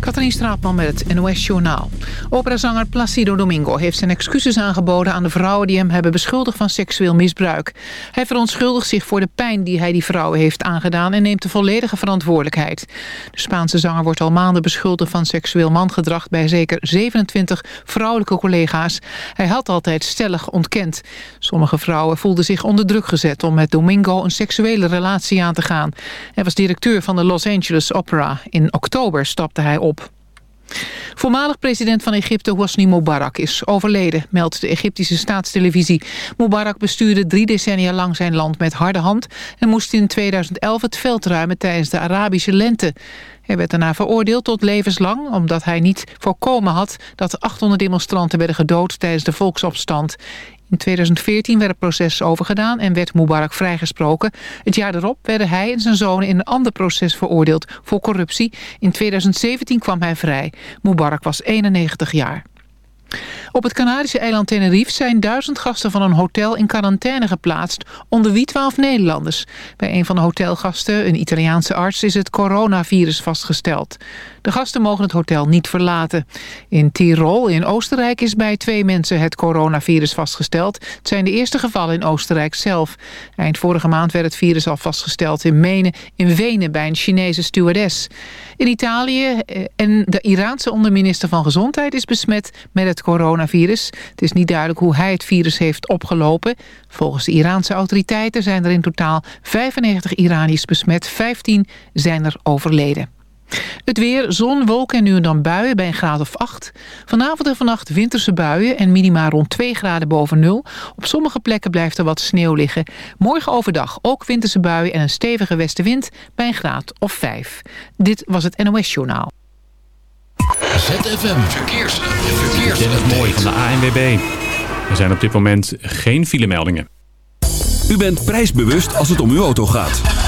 Katrien Straatman met het NOS Journaal. Operazanger Placido Domingo heeft zijn excuses aangeboden aan de vrouwen die hem hebben beschuldigd van seksueel misbruik. Hij verontschuldigt zich voor de pijn die hij die vrouwen heeft aangedaan en neemt de volledige verantwoordelijkheid. De Spaanse zanger wordt al maanden beschuldigd van seksueel mangedrag bij zeker 27 vrouwelijke collega's. Hij had altijd stellig ontkend. Sommige vrouwen voelden zich onder druk gezet om met Domingo een seksuele relatie aan te gaan. Hij was directeur van de Los Angeles Opera. In oktober stapte hij op. Voormalig president van Egypte Hosni Mubarak is overleden, meldt de Egyptische staatstelevisie. Mubarak bestuurde drie decennia lang zijn land met harde hand... en moest in 2011 het veld ruimen tijdens de Arabische lente. Hij werd daarna veroordeeld tot levenslang... omdat hij niet voorkomen had dat 800 demonstranten werden gedood tijdens de volksopstand. In 2014 werd het proces overgedaan en werd Mubarak vrijgesproken. Het jaar erop werden hij en zijn zonen in een ander proces veroordeeld voor corruptie. In 2017 kwam hij vrij. Mubarak was 91 jaar. Op het Canarische eiland Tenerife zijn duizend gasten van een hotel in quarantaine geplaatst, onder wie twaalf Nederlanders. Bij een van de hotelgasten, een Italiaanse arts, is het coronavirus vastgesteld. De gasten mogen het hotel niet verlaten. In Tirol in Oostenrijk is bij twee mensen het coronavirus vastgesteld. Het zijn de eerste gevallen in Oostenrijk zelf. Eind vorige maand werd het virus al vastgesteld in Menen in Wenen bij een Chinese stewardess. In Italië eh, en de Iraanse onderminister van Gezondheid is besmet met het coronavirus. Het is niet duidelijk hoe hij het virus heeft opgelopen. Volgens de Iraanse autoriteiten zijn er in totaal 95 Iraniërs besmet. 15 zijn er overleden. Het weer, zon, wolken en nu en dan buien bij een graad of 8. Vanavond en vannacht winterse buien en minima rond 2 graden boven nul. Op sommige plekken blijft er wat sneeuw liggen. Morgen overdag ook winterse buien en een stevige westenwind bij een graad of 5. Dit was het NOS Journaal. ZFM Verkeers. Verkeers. Dit is mooi van de ANWB. Er zijn op dit moment geen filemeldingen. U bent prijsbewust als het om uw auto gaat.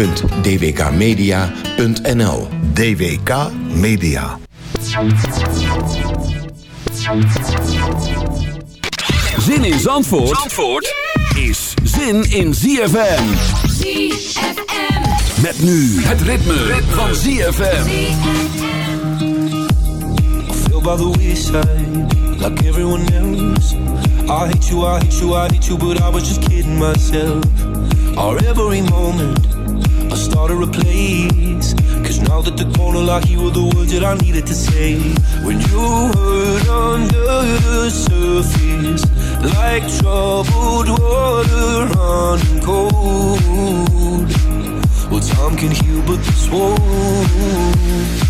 www.dwkmedia.nl DWK Media. Zin in Zandvoort, Zandvoort is zin in ZFM. ZFM. Met nu het ritme, van ZFM. feel by the wayside, like everyone else. I hate you, I hate you, I hate you, but I was just kidding myself. Our every moment, started a place. Cause now that the corner lock, you were the words that I needed to say. When you hurt under the surface, like troubled water running cold. Well, time can heal, but this won't.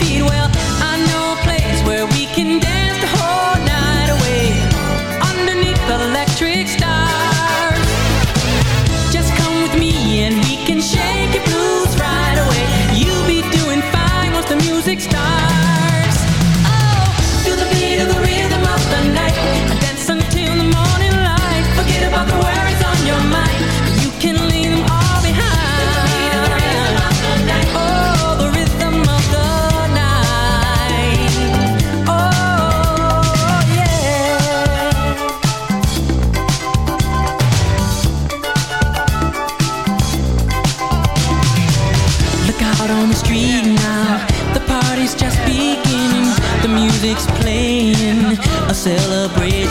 feet well. I know.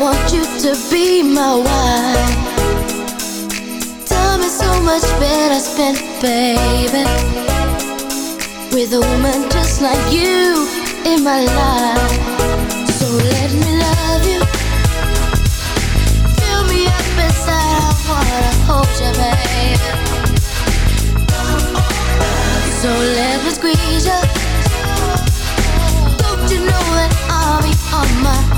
Want you to be my wife. Time is so much better spent, baby. With a woman just like you in my life. So let me love you. Fill me up inside, I wanna hold you, baby. So let me squeeze you. Don't you know that I'll be on my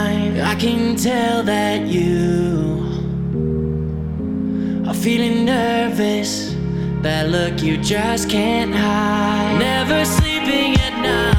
I can tell that you are feeling nervous. That look you just can't hide. Never sleeping at night.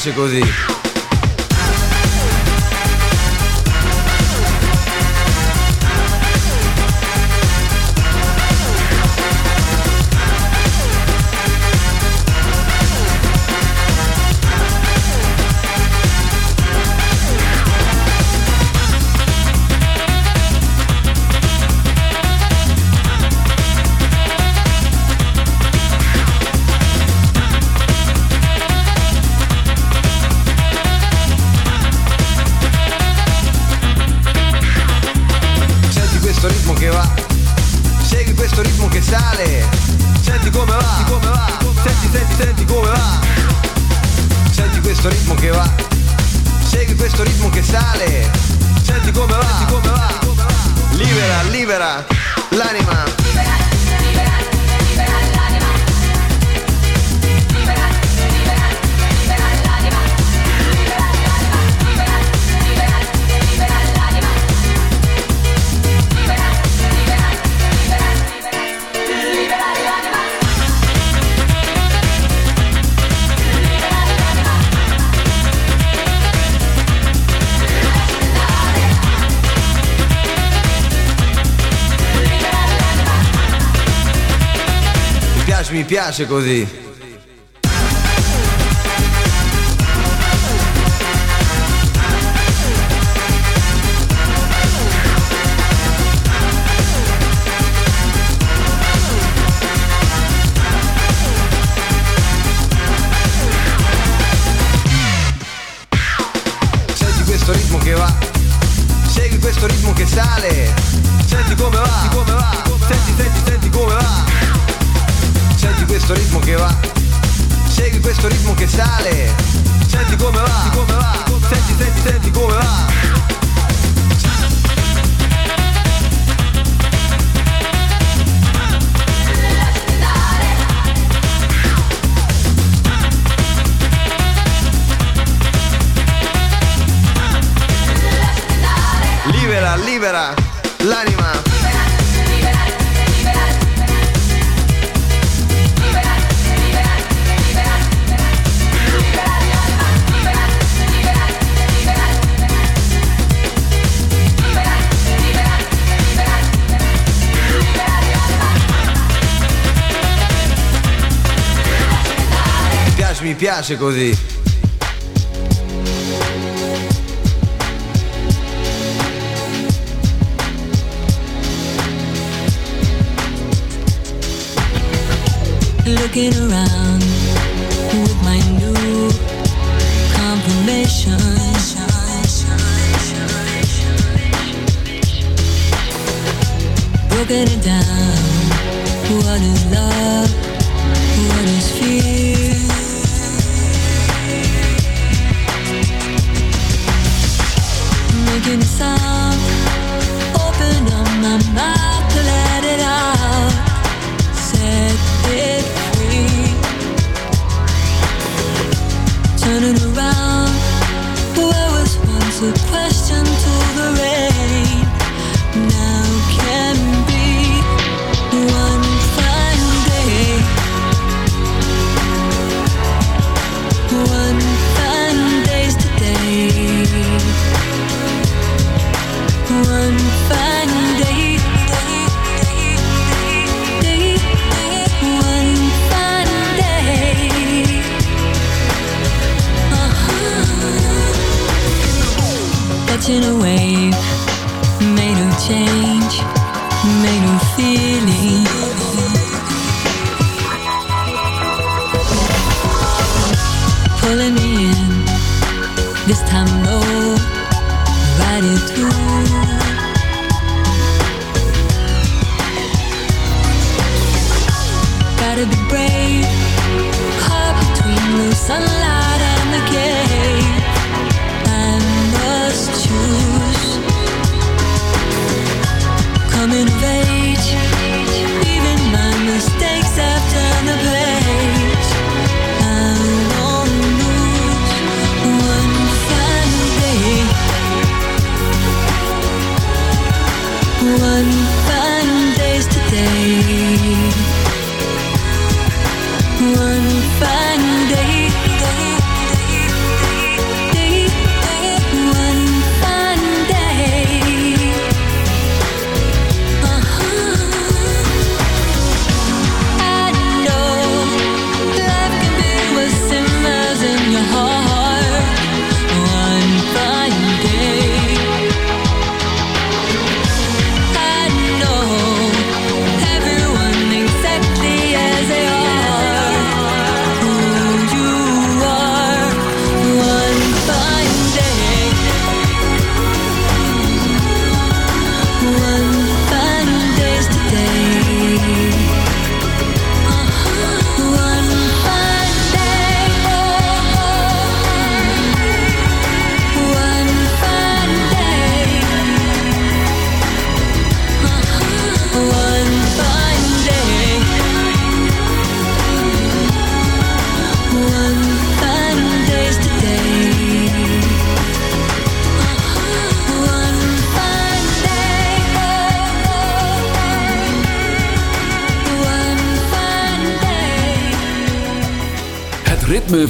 piace così. piace così. Questo ritmo che sale, piace, così. Looking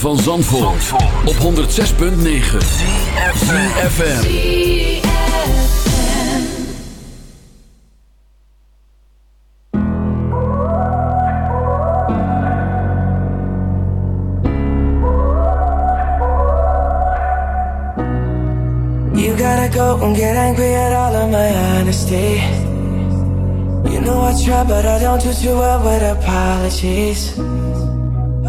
van Zandvoort, op 106.9 FM. You gotta go and get angry at all of my honesty. You know I try, but I don't do too well with apologies.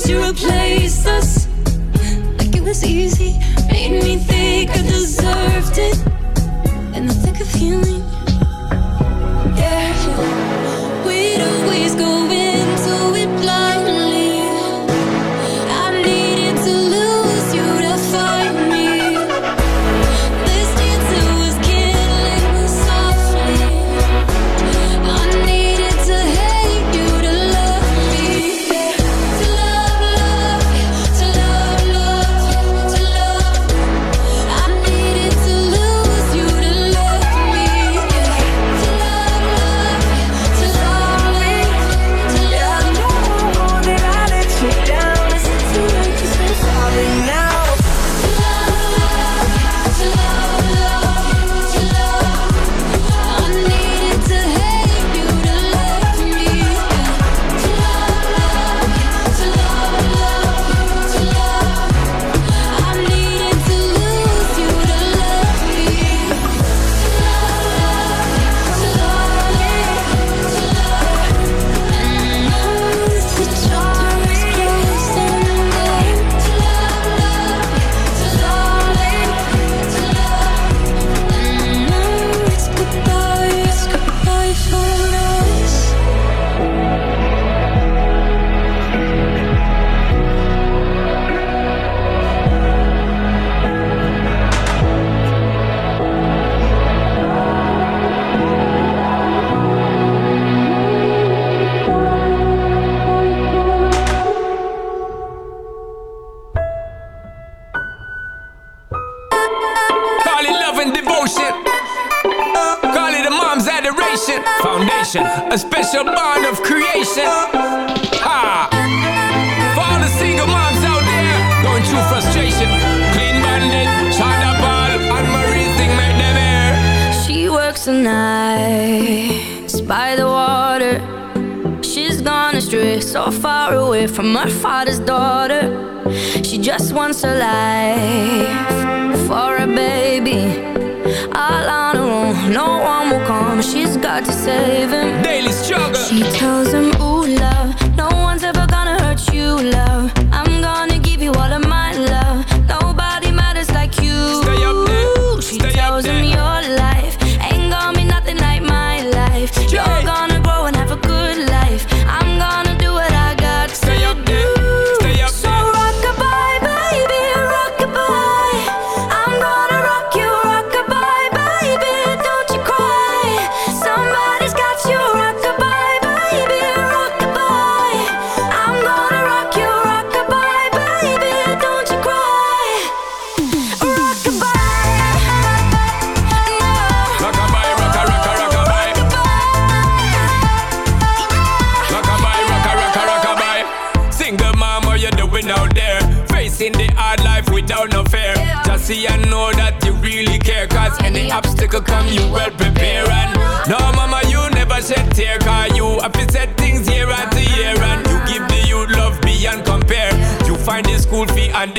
arms, you replaced us. Like it was easy, made me think I deserved it. and the thick of healing.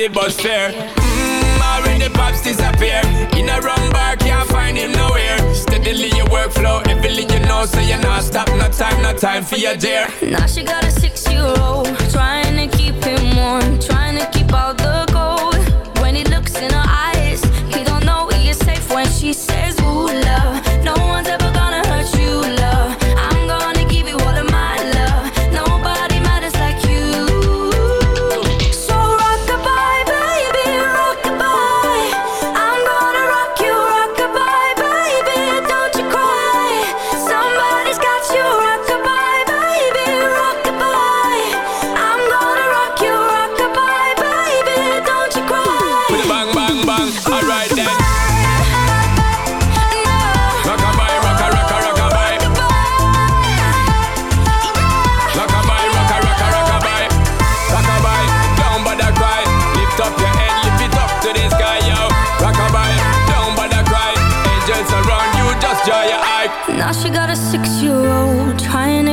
the bus fare. Mmm, already pops disappear. In a wrong bar, can't find him nowhere. Steadily your workflow, everything you know, so you're not stop. No time, no time for your dear. Now she got a six year old, trying to keep him warm, trying to keep all the gold. When he looks in her eyes, he don't know he is safe when she says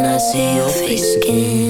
hoping I'd see your face again.